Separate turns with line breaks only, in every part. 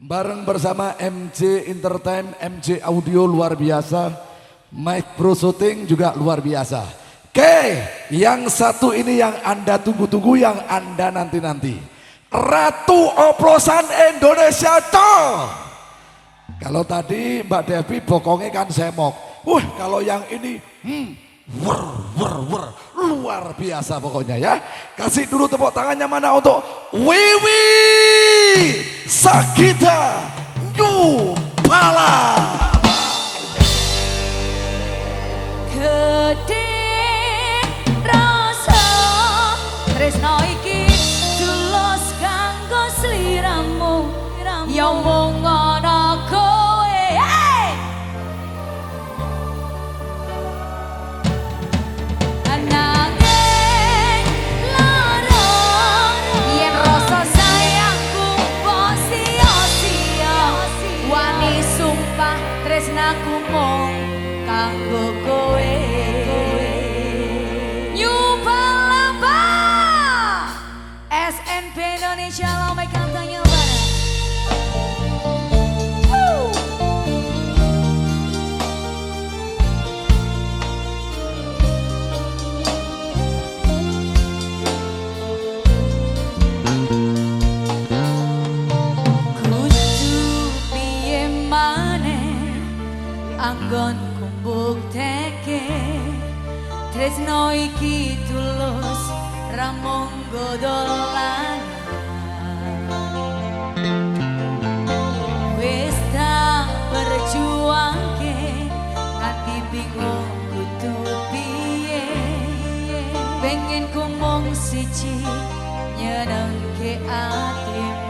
Bareng bersama MJ Entertain, MJ Audio luar biasa. Mike Pro Shooting juga luar biasa. Oke, yang satu ini yang Anda tunggu-tunggu, yang Anda nanti-nanti. Ratu Oplosan Indonesia toh. Kalau tadi Mbak Devi bokongnya kan semok. Wah, kalau yang ini hmm, wer, wer, wer, luar biasa pokoknya ya. Kasih dulu tepuk tangannya mana untuk Wiwi Sakita New Pala.
Gede rasa tresno iki tulus kanggo sliramu ya Pennoni, Shalom, e cantagno ramong godolan Wis tak berjuang ke nganti bingung kudu piye. Pengen ku mung siji nyenengke atimu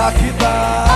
Sabe que dá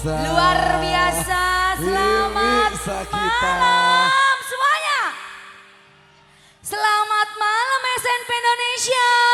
biasa. Luar biasa.
Selamat
malam semuanya. Selamat malam SNP Indonesia.